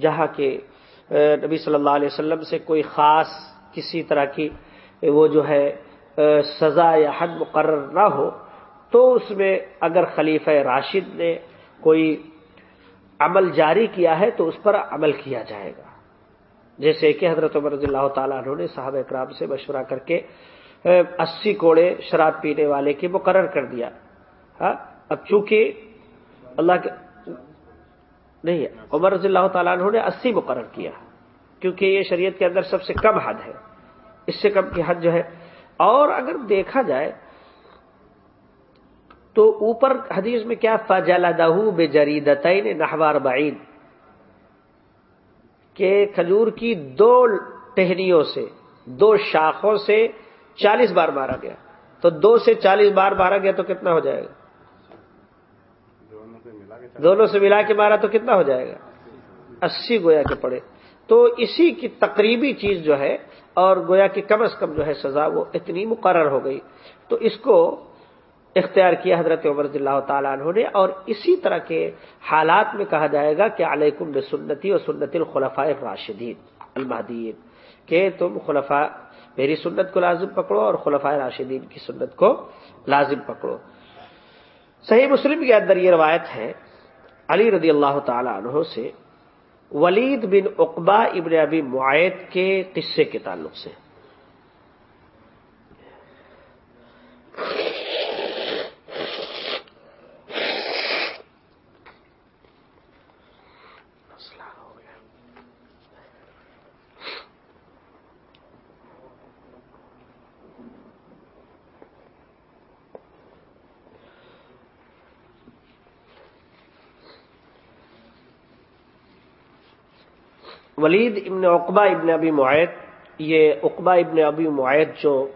جہاں کے نبی صلی اللہ علیہ وسلم سے کوئی خاص کسی طرح کی وہ جو ہے سزا یا حد مقرر نہ ہو تو اس میں اگر خلیفہ راشد نے کوئی عمل جاری کیا ہے تو اس پر عمل کیا جائے گا۔ جیسے کہ حضرت عمر رضی اللہ تعالیٰ عنہ نے صاحب اکرام سے مشورہ کر کے اسی کوڑے شراب پینے والے کے مقرر کر دیا۔ ہاں، اب چونکہ اللہ کے، نہیں، عمر رضی اللہ تعالیٰ عنہ نے اسی مقرر کیا، کیونکہ یہ شریعت کے اندر سب سے کم حد ہے۔ اس سے کم کی حد جو ہے اور اگر دیکھا جائے تو اوپر حدیث میں کیا فجلا دہو بے جرید نہوار بعین کہ کھجور کی دو ٹہنیوں سے، دو شاخوں سے چالیس بار مارا گیا۔ تو دو سے چالیس بار مارا گیا تو کتنا ہو جائے گا؟ دونوں سے ملا کے مارا تو کتنا ہو جائے گا؟ اسی گویا کے پڑے تو اسی کی تقریبی چیز جو ہے اور گویا کی کم از کم جو ہے سزا وہ اتنی مقرر ہو گئی۔ تو اس کو اختیار کیا حضرت عمر رضی اللہ تعالیٰ عنہ نے اور اسی طرح کے حالات میں کہا جائے گا کہ علیکم سنتی اور سنت الخلفاء راشدین المحدین کہ تم خلفاء میری سنت کو لازم پکڑو اور خلفاء راشدین کی سنت کو لازم پکڑو۔ صحیح مسلم کے اندر یہ روایت ہے، علی رضی اللہ تعالی عنہ سے ولید بن اقبا ابن ابی معاہد کے قصے کے تعلق سے۔ ولید ابن اقبا ابن ابی معاہد یہ اقبا ابن ابی معاہد جو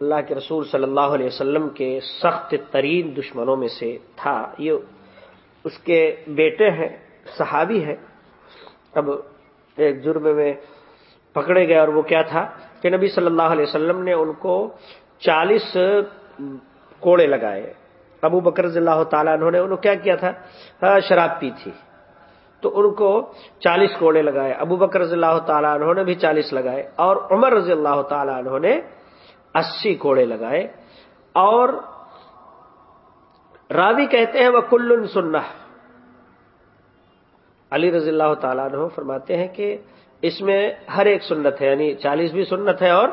اللہ کے رسول صلی اللہ علیہ وسلم کے سخت ترین دشمنوں میں سے تھا، یہ اس کے بیٹے ہیں، صحابی ہیں۔ اب ایک جرم میں پکڑے گئے اور وہ کیا تھا کہ نبی صلی اللہ علیہ وسلم نے ان کو چالیس کوڑے لگائے۔ ابو بکر رضی اللہ تعالیٰ انہوں نے انہوں کیا کیا تھا؟ شراب پی تھی۔ تو ان کو چالیس کوڑے لگائے۔ ابو بکر رضی اللہ تعالیٰ انہوں نے بھی چالیس لگائے اور عمر رضی اللہ تعالیٰ انہوں نے اسی کوڑے لگائے۔ اور راوی کہتے ہیں وہ کل سننا علی رضی اللہ تعالیٰ عنہ فرماتے ہیں کہ اس میں ہر ایک سنت ہے یعنی چالیس بھی سنت ہے اور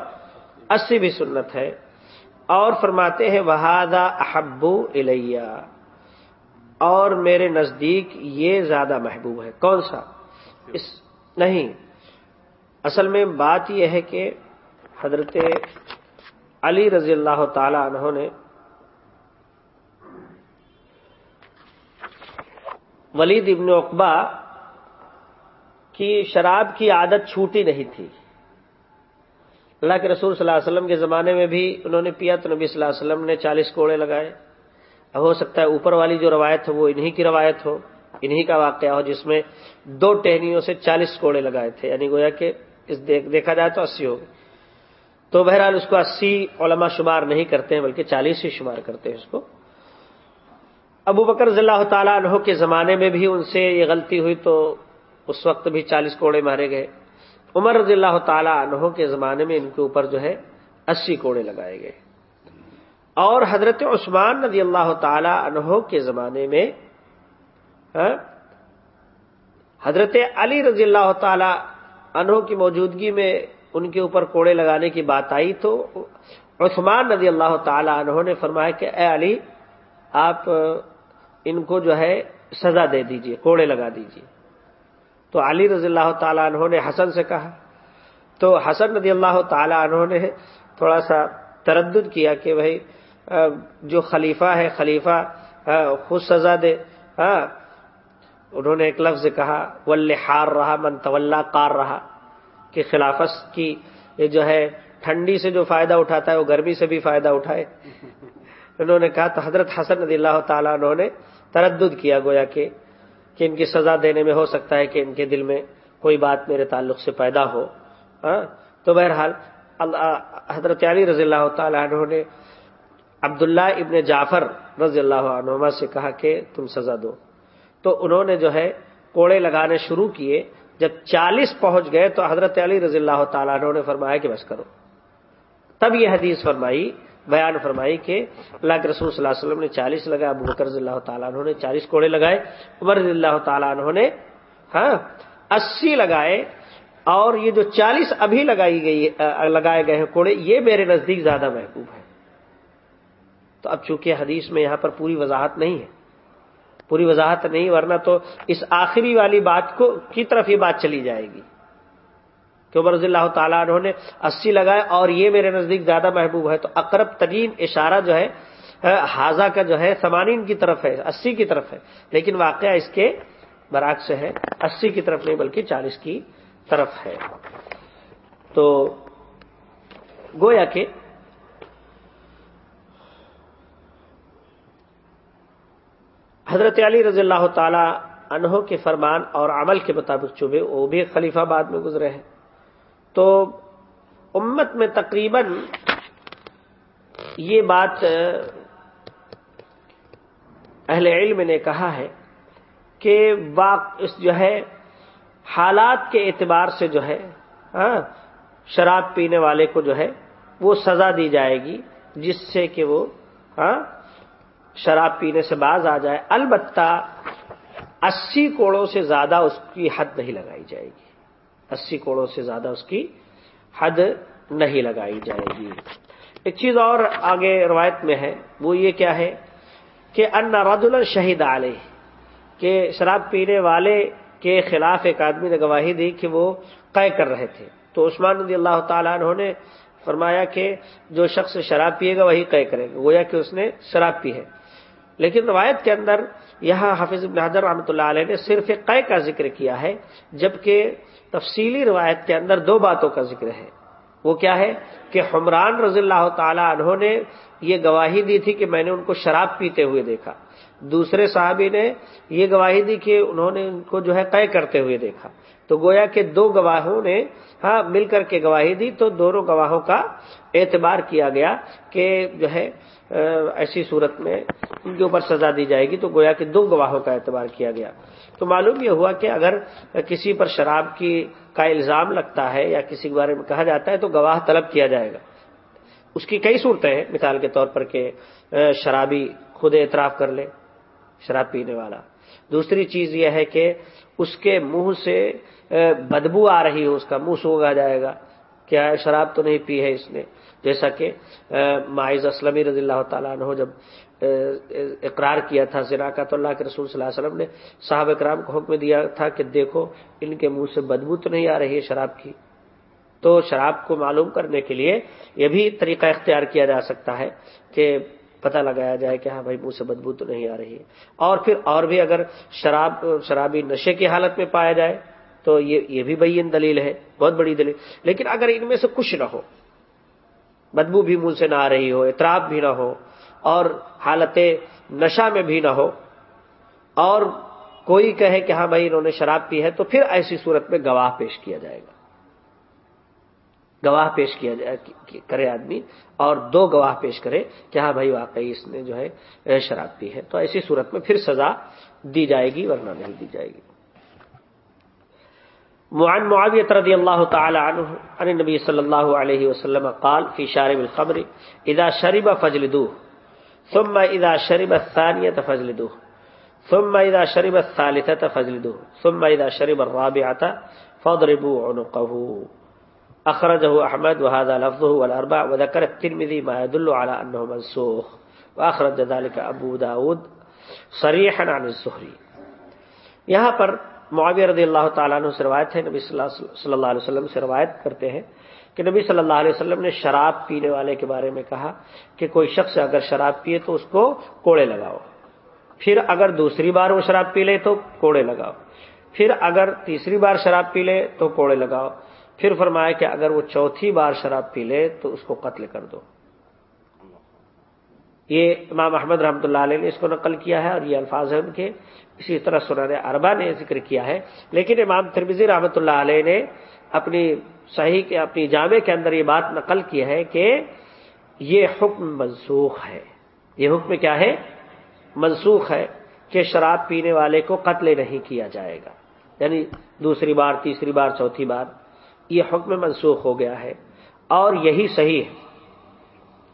اسی بھی سنت ہے۔ اور فرماتے ہیں وہادہ احبو الیہ اور میرے نزدیک یہ زیادہ محبوب ہے۔ کون سا؟ اس نہیں۔ اصل میں بات یہ ہے کہ حضرت علی رضی اللہ تعالی عنہ نے ولید ابن اقبا کی شراب کی عادت چھوٹی نہیں تھی۔ اللہ کے رسول صلی اللہ علیہ وسلم کے زمانے میں بھی انہوں نے پیا تو نبی صلی اللہ علیہ وسلم نے چالیس کوڑے لگائے۔ ہو سکتا ہے اوپر والی جو روایت ہے وہ انہی کی روایت ہو، انہی کا واقعہ ہو جس میں دو ٹہنیوں سے چالیس کوڑے لگائے تھے یعنی گویا کہ اس دیکھا جائے تو اسی ہوگی تو بہرحال اس کو اسی علماء شمار نہیں کرتے ہیں، بلکہ چالیس ہی شمار کرتے ہیں اس کو۔ ابو بکر اللہ تعالیٰ عنہ کے زمانے میں بھی ان سے یہ غلطی ہوئی تو اس وقت بھی چالیس کوڑے مارے گئے۔ عمر رضی اللہ تعالیٰ عنہ کے زمانے میں ان کے اوپر جو ہے اسی کوڑے لگائے گئے۔ اور حضرت عثمان رضی اللہ تعالی عنہ کے زمانے میں ہاں، حضرت علی رضی اللہ تعالی عنہ کی موجودگی میں ان کے اوپر کوڑے لگانے کی بات آئی تو عثمان رضی اللہ تعالی عنہ نے فرمایا کہ اے علی، آپ، ان کو جو ہے سزا دے دیجیے، کوڑے لگا دیجیے۔ تو علی رضی اللہ تعالی عنہ نے حسن سے کہا۔ تو حسن رضی اللہ تعالی عنہ نے تھوڑا سا تردد کیا کہ بھائی جو خلیفہ ہے، خلیفہ خود سزا دے۔ ہاں انہوں نے ایک لفظ کہا، ول ہار رہا من طول کار رہا۔ کہ خلافت کی یہ جو ہے، ٹھنڈی سے جو فائدہ اٹھاتا ہے، وہ گرمی سے بھی فائدہ اٹھائے۔ انہوں نے کہا تو حضرت حسن رضی اللہ تعالیٰ انہوں نے تردد کیا، گویا کہ کہ ان کی سزا دینے میں ہو سکتا ہے کہ ان کے دل میں کوئی بات میرے تعلق سے پیدا ہو۔ ہاں؟ تو بہرحال حضرت علی رضی اللہ تعالیٰ عنہ نے عبداللہ ابن جعفر رضی اللہ عنہ سے کہا کہ تم سزا دو۔ تو انہوں نے جو ہے کوڑے لگانے شروع کیے۔ جب چالیس پہنچ گئے تو حضرت علی رضی اللہ تعالیٰ عنہ نے فرمایا کہ بس کرو۔ تب یہ حدیث فرمائی، بیان فرمائی کہ اللہ کے رسول صلی اللہ علیہ وسلم نے چالیس لگائے ابو بکر رضی اللہ تعالیٰ عنہ نے چالیس کوڑے لگائے، عمر رضی اللہ تعالیٰ عنہ نے ہاں اسی لگائے۔ اور یہ جو چالیس ابھی لگائی گئی، لگائے گئے ہیں کوڑے، یہ میرے نزدیک زیادہ محبوب ہے تو اب چونکہ حدیث میں یہاں پر پوری وضاحت نہیں ہے، پوری وضاحت نہیں، ورنہ تو اس آخری والی بات کو کی طرف یہ بات چلی جائے گی۔ کہ عمر رضی اللہ تعالیٰ انہوں نے اسی لگائے اور یہ میرے نزدیک زیادہ محبوب ہے۔ تو اقرب ترین اشارہ جو ہے حاضہ کا جو ہے سمانین کی طرف ہے، اسی کی طرف ہے۔ لیکن واقعہ اس کے برعکس ہے، اسی کی طرف نہیں بلکہ چالیس کی طرف ہے۔ تو گویا کہ حضرت علی رضی اللہ تعالی انہوں کے فرمان اور عمل کے مطابق چوبے وہ بھی خلیفہ بعد میں گزرے ہیں۔ تو امت میں تقریباً یہ بات اہل علم نے کہا ہے کہ اس جو ہے، حالات کے اعتبار سے جو ہے ہاں شراب پینے والے کو جو ہے، وہ سزا دی جائے گی، جس سے کہ وہ ہاں شراب پینے سے باز آ جائے، البتہ اسی کوڑوں سے زیادہ اس کی حد نہیں لگائی جائے گی۔ اسی کوڑوں سے زیادہ اس کی حد نہیں لگائی جائے گی۔ ایک چیز اور آگے روایت میں ہے، وہ یہ کیا ہے کہ ان رد الشہید علیہ، کہ شراب پینے والے کے خلاف ایک آدمی نے گواہی دی کہ وہ قے کر رہے تھے۔ تو عثمان رضی اللہ تعالیٰ انہوں نے فرمایا کہ جو شخص شراب پیے گا وہی قے کرے گا گویا کہ اس نے شراب پی ہے۔ لیکن روایت کے اندر یہاں حافظ ابن حضر رحمۃ اللہ علیہ نے صرف ایک قے کا ذکر کیا ہے، جبکہ تفصیلی روایت کے اندر دو باتوں کا ذکر ہے۔ وہ کیا ہے کہ حمران رضی اللہ تعالی انہوں نے یہ گواہی دی تھی کہ میں نے ان کو شراب پیتے ہوئے دیکھا۔ دوسرے صحابی نے یہ گواہی دی کہ انہوں نے ان کو جو ہے قے کرتے ہوئے دیکھا۔ تو گویا کہ دو گواہوں نے ہاں مل کر کے گواہی دی تو دونوں گواہوں کا اعتبار کیا گیا کہ جو ہے ایسی صورت میں ان کے اوپر سزا دی جائے گی تو گویا کہ دو گواہوں کا اعتبار کیا گیا۔ تو معلوم یہ ہوا کہ اگر کسی پر شراب کی، کا الزام لگتا ہے یا کسی کے بارے میں کہا جاتا ہے تو گواہ طلب کیا جائے گا۔ اس کی کئی صورتیں ہیں، مثال کے طور پر کہ شرابی خود اعتراف کر لے، شراب پینے والا۔ دوسری چیز یہ ہے کہ اس کے منہ سے بدبو آ رہی ہو، اس کا منہ سوگا جائے گا۔ کیا شراب تو نہیں پی ہے اس نے۔ جیسا کہ معیز اسلم رضی اللہ تعالیٰ عنہ جب اقرار کیا تھا زنا کا، تو اللہ کے رسول صلی اللہ علیہ وسلم نے صاحب اکرام کو حکم دیا تھا کہ دیکھو، ان کے منہ سے بدبو تو نہیں آ رہی ہے شراب کی۔ تو شراب کو معلوم کرنے کے لیے یہ بھی طریقہ اختیار کیا جا سکتا ہے کہ پتہ لگایا جائے کہ ہاں بھائی منہ سے بدبو تو نہیں آ رہی ہے۔ اور پھر اور بھی اگر شراب، شرابی نشے کی حالت میں پایا جائے تو یہ بھی بین دلیل ہے، بہت بڑی دلیل۔ لیکن اگر ان میں سے کچھ نہ ہو، بدبو بھی منہ سے نہ آ رہی ہو اطراف بھی نہ ہو، اور حالت نشہ میں بھی نہ ہو، اور کوئی کہے کہ ہاں بھائی انہوں نے شراب پی ہے، تو پھر ایسی صورت میں گواہ پیش کیا جائے گا۔ گواہ پیش کیا جائے کرے آدمی اور دو گواہ پیش کرے کہ ہاں بھائی واقعی اس نے جو ہے شراب پی ہے۔ تو ایسی صورت میں پھر سزا دی جائے گی، ورنہ نہیں دی جائے گی۔ معن معاویت رضی اللہ تعالی عنہ، عن نبی صلی اللہ علیہ وسلم قال فی شارب القبر اذا شرب فجلدوه ثم اذا شرب الثانية فجلدوه ثم اذا شرب الثالثة فجلدوه ثم اذا شرب الرابعة فاضربوا عنقه. اخرجه احمد وهذا لفظه والاربع وذكر الترمذي ما يدل على انه منسوخ. واخرج ذلك ابو داود صريحا عن الزهري. یہاں پر معاویہ رضی اللہ تعالیٰ عنہ سے روایت ہے، نبی صلی اللہ علیہ وسلم سے روایت کرتے ہیں کہ نبی صلی اللہ علیہ وسلم نے شراب پینے والے کے بارے میں کہا کہ کوئی شخص اگر شراب پیے تو اس کو کوڑے لگاؤ۔ پھر اگر دوسری بار وہ شراب پی لے تو کوڑے لگاؤ۔ پھر اگر تیسری بار شراب پی لے تو کوڑے لگاؤ۔ پھر فرمایا کہ اگر وہ چوتھی بار شراب پی لے تو اس کو قتل کر دو۔ یہ امام احمد رحمۃ اللہ علیہ نے اس کو نقل کیا ہے اور یہ الفاظ ہیں ان کے۔ اسی طرح سنان اربا نے ذکر کیا ہے۔ لیکن امام ترمیزی رحمۃ اللہ علیہ نے اپنی صحیح کے اپنی جامع کے اندر یہ بات نقل کی ہے کہ یہ حکم منسوخ ہے۔ یہ حکم کیا ہے؟ منسوخ ہے کہ شراب پینے والے کو قتل نہیں کیا جائے گا۔ یعنی دوسری بار، تیسری بار، چوتھی بار۔ یہ حکم منسوخ ہو گیا ہے اور یہی صحیح ہے،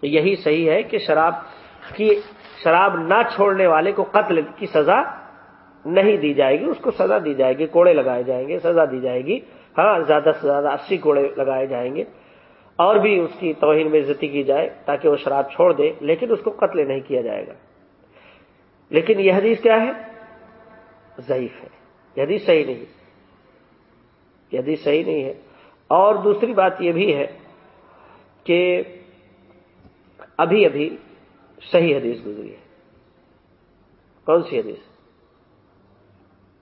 یہی صحیح ہے کہ شراب کی، شراب نہ چھوڑنے والے کو قتل کی سزا نہیں دی جائے گی، اس کو سزا دی جائے گی، کوڑے لگائے جائیں گے، سزا دی جائے گی۔ ہاں زیادہ سے زیادہ اسی کوڑے لگائے جائیں گے۔ اور بھی اس کی توہین میں عزتی کی جائے تاکہ وہ شراب چھوڑ دے، لیکن اس کو قتل نہیں کیا جائے گا۔ لیکن یہ حدیث کیا ہے؟ ضعیف ہے۔ یہ حدیث صحیح نہیں یہ حدیث صحیح نہیں ہے۔ اور دوسری بات یہ بھی ہے کہ ابھی ابھی صحیح حدیث گزری ہے۔ کون سی حدیث؟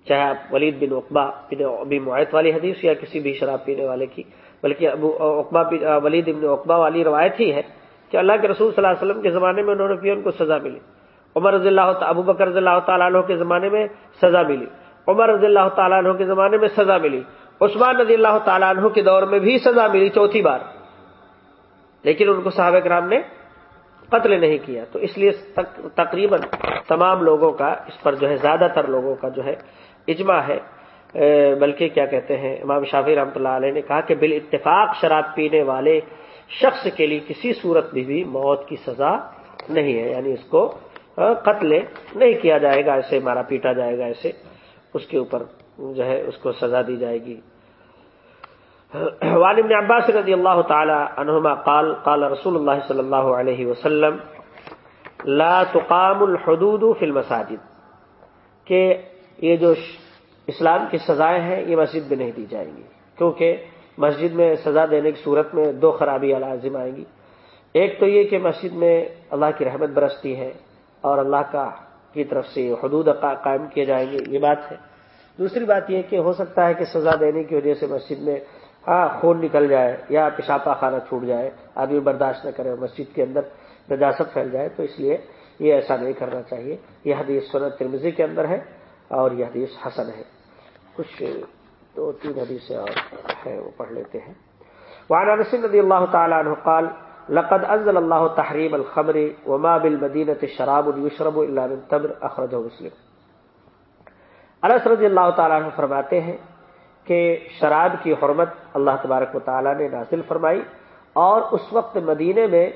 چاہے آپ ولید بن اقبا بن ابھی معیت والی حدیث یا کسی بھی شراب پینے والے کی، بلکہ ابو اقبا ولید ابن اقبا والی روایت ہی ہے کہ اللہ کے رسول صلی اللہ علیہ وسلم کے زمانے میں انہوں نے پیا ان کو سزا ملی۔ عمر رضی اللہ ابو بکر رضی اللہ تعالیٰ عنہ کے زمانے میں سزا ملی۔ عمر رضی اللہ تعالیٰ عنہ کے زمانے میں سزا ملی۔ عثمان رضی اللہ تعالیٰ عنہ کے دور میں بھی سزا ملی چوتھی بار۔ لیکن ان کو صحابہ کرام نے قتل نہیں کیا۔ تو اس لیے تقریباً تمام لوگوں کا، اس پر جو ہے زیادہ تر لوگوں کا جو ہے اجماع ہے۔ بلکہ کیا کہتے ہیں، امام شافی رحمۃ اللہ علیہ نے کہا کہ بال اتفاق شراب پینے والے شخص کے لیے کسی صورت میں بھی موت کی سزا نہیں ہے۔ یعنی اس کو قتل نہیں کیا جائے گا ایسے مارا پیٹا جائے گا ایسے اس کے اوپر جو ہے اس کو سزا دی جائے گی۔ ابن عباس رضی اللہ تعالی عنہما قال قال رسول اللہ صلی اللہ علیہ وسلم، لا تقام الحدود فی المساجد، کہ یہ جو اسلام کی سزائیں ہیں، یہ مسجد میں نہیں دی جائیں گی۔ کیونکہ مسجد میں سزا دینے کی صورت میں دو خرابی لازم آئیں گی۔ ایک تو یہ کہ مسجد میں اللہ کی رحمت برستی ہے اور اللہ کا کی طرف سے حدود قائم کیے جائیں گے، یہ بات ہے۔ دوسری بات یہ کہ ہو سکتا ہے کہ سزا دینے کی وجہ سے مسجد میں ہاں خون نکل جائے یا پیشاپا خانہ چھوٹ جائے، آدمی برداشت نہ کرے مسجد کے اندر نجاست پھیل جائے، تو اس لیے یہ ایسا نہیں کرنا چاہیے۔ یہ حدیث سنت ترمزی کے اندر ہے اور یہ حدیث حسن ہے۔ کچھ دو، تین حدیثیں اور ہے وہ پڑھ لیتے ہیں۔ وعن انس رضی اللہ تعالی عنہ قال، لقد انزل اللہ تحریم الخمر وما بالمدینة شراب یشرب الا من تمر، اخرجہ مسلم۔ انس رضی اللہ تعالی عنہ فرماتے ہیں کہ شراب کی حرمت اللہ تبارک و تعالی نے نازل فرمائی اور اس وقت مدینے میں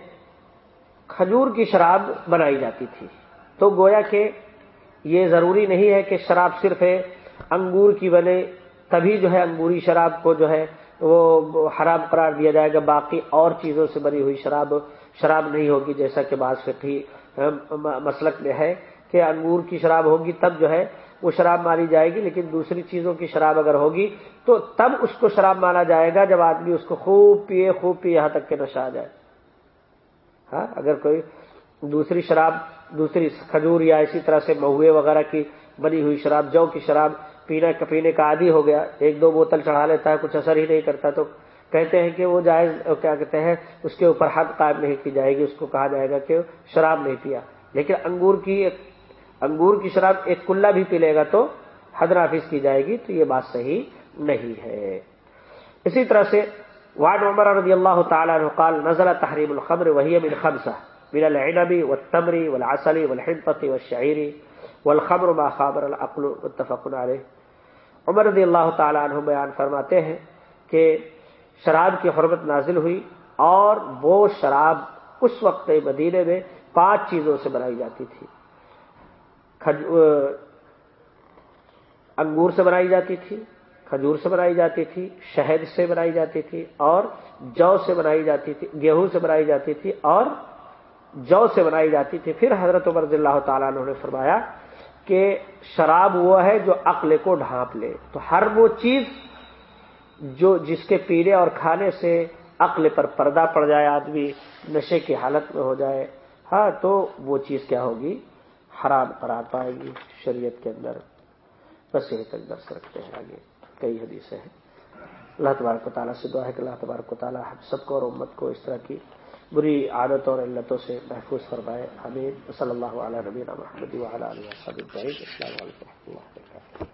کھجور کی شراب بنائی جاتی تھی۔ تو گویا کہ یہ ضروری نہیں ہے کہ شراب صرف انگور کی بنے، تبھی جو ہے انگوری شراب کو جو ہے وہ حرام قرار دیا جائے گا، باقی اور چیزوں سے بنی ہوئی شراب شراب نہیں ہوگی، جیسا کہ بعض فقی مسلک میں ہے کہ انگور کی شراب ہوگی تب جو ہے وہ شراب ماری جائے گی، لیکن دوسری چیزوں کی شراب اگر ہوگی تو تب اس کو شراب مانا جائے گا جب آدمی اس کو خوب پیے خوب پیے، یہاں تک کہ نشہ آ جائے۔ ہاں اگر کوئی دوسری شراب، دوسری کھجور یا اسی طرح سے مہوے وغیرہ کی بنی ہوئی شراب، جو کی شراب پینے پینے کا عادی ہو گیا، ایک دو بوتل چڑھا لیتا ہے، کچھ اثر ہی نہیں کرتا، تو کہتے ہیں کہ وہ جائز، کیا کہتے ہیں، اس کے اوپر حد قائم نہیں کی جائے گی، اس کو کہا جائے گا کہ شراب نہیں پیا۔ لیکن انگور کی انگور کی شراب ایک کلّا بھی پی لے گا تو حد نافذ کی جائے گی تو یہ بات صحیح نہیں ہے۔ اسی طرح سے وارڈ عمر رضی اللہ تعالیٰ قال، نزل تحریم الخمر وہی من خمسہ، من العنب والتمر والعسل والحنطة والشعير والخمر ما خابر العقل، متفق عليه عمر رضی اللہ تعالی عنہ بیان فرماتے ہیں کہ شراب کی حرمت نازل ہوئی اور وہ شراب اس وقت مدینے میں پانچ چیزوں سے بنائی جاتی تھی۔ انگور سے بنائی جاتی تھی، کھجور سے بنائی جاتی تھی، شہد سے بنائی جاتی تھی اور جو سے بنائی جاتی تھی، گیہوں سے بنائی جاتی تھی اور جو سے بنائی جاتی تھی۔ پھر حضرت عمر رضی اللہ تعالیٰ نے فرمایا کہ شراب وہ ہے جو عقل کو ڈھانپ لے۔ تو ہر وہ چیز جو جس کے پینے اور کھانے سے عقل پر پردہ پڑ جائے، آدمی نشے کی حالت میں ہو جائے ہاں تو وہ چیز کیا ہوگی؟ حرام قرار پائے گی شریعت کے اندر۔ بس یہیں تک درس رکھتے ہیں آگے۔ کئی حدیثیں ہیں۔ اللہ تبارک و تعالیٰ سے دعا ہے کہ اللہ تبارک و تعالیٰ ہم سب کو اور امت کو اس طرح کی بری عادت اور علتوں سے محفوظ فرمائے۔ حمید صلی اللہ علیہ نبی محمد علیہ السلام علیکم